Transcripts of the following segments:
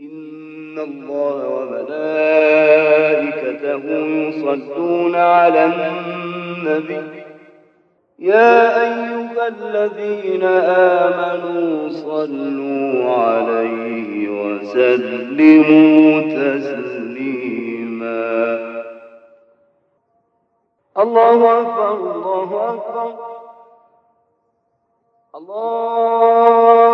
إن الله وملائكته يصلون على النبي يا أيها الذين آمنوا صلوا عليه وسلموا تسليما. الله أكبر الله أكبر. الله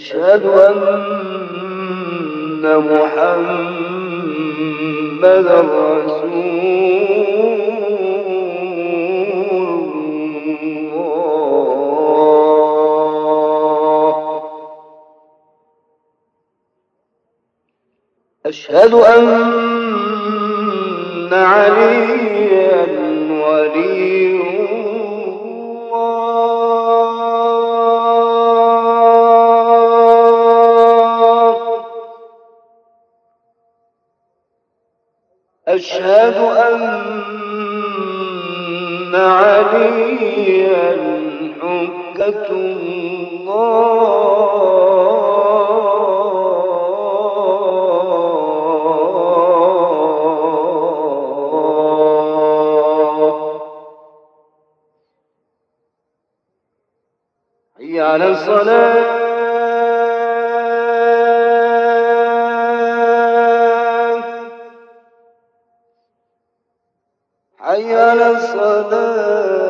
أشهد أن محمدا رسول الله. أشهد أن عليا ولي أشهد أن عليا حجة الله. حي على الصلاة. حي على الصلاة.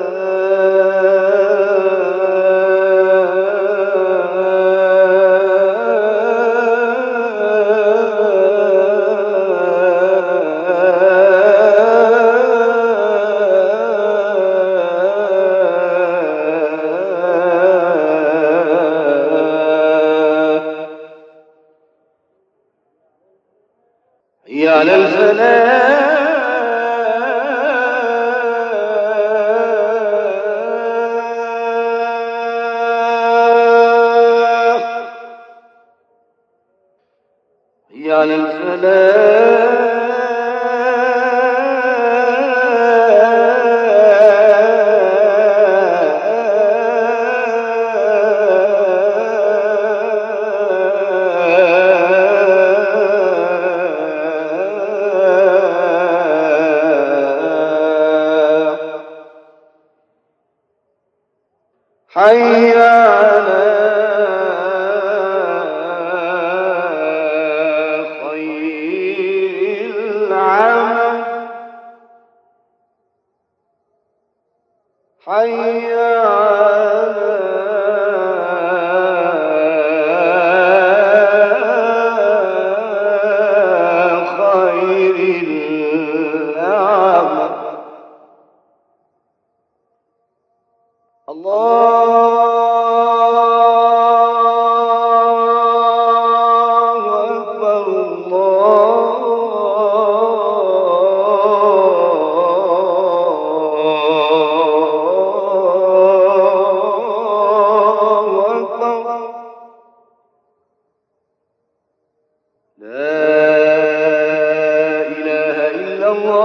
حي على الفلاح حي على حي على خير العمل لا إله إلا الله.